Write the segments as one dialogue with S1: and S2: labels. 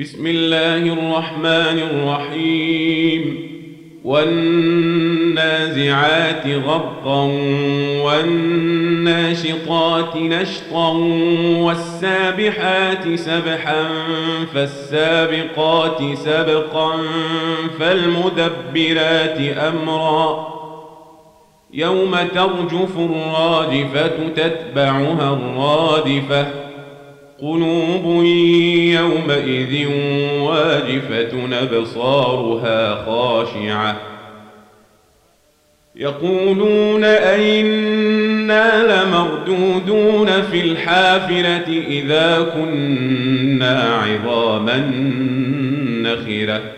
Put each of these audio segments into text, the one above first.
S1: بسم الله الرحمن الرحيم. والنازعات غرقا والناشطات نشطا والسابحات سبحا فالسابقات سبقا فالمدبرات أمرا. يوم ترجف الراجفة تتبعها الرادفة. قلوب يومئذ واجفة أبصارها خاشعة. يقولون أئنا لمردودون في الحافرة إذا كنا عظاما نخرة.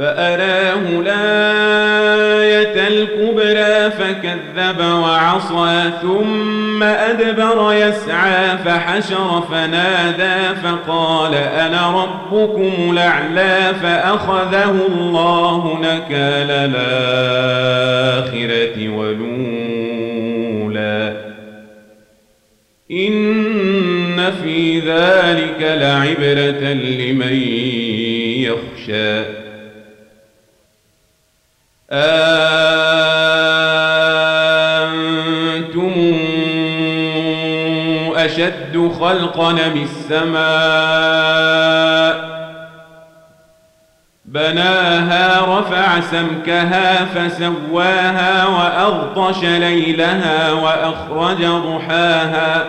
S1: فأراه الآية الكبرى فكذب وعصى ثم أدبر يسعى فحشر فنادى فقال أنا ربكم الأعلى فأخذه الله نكال الآخرة ولولا إن في ذلك لعبرة لمن يخشى. أنتم أشد خلقا من السماء بناها رفع سمكها فسواها وأغطش ليلها وأخرج ضحاها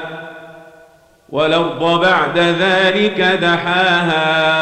S1: والأرض بعد ذلك دحاها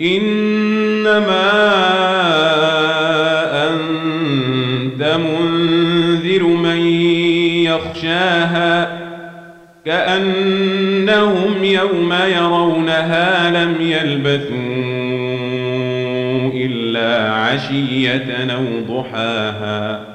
S1: إنما أنت منذر من يخشاها كأنهم يوم يرونها لم يلبثوا إلا عشية أو ضحاها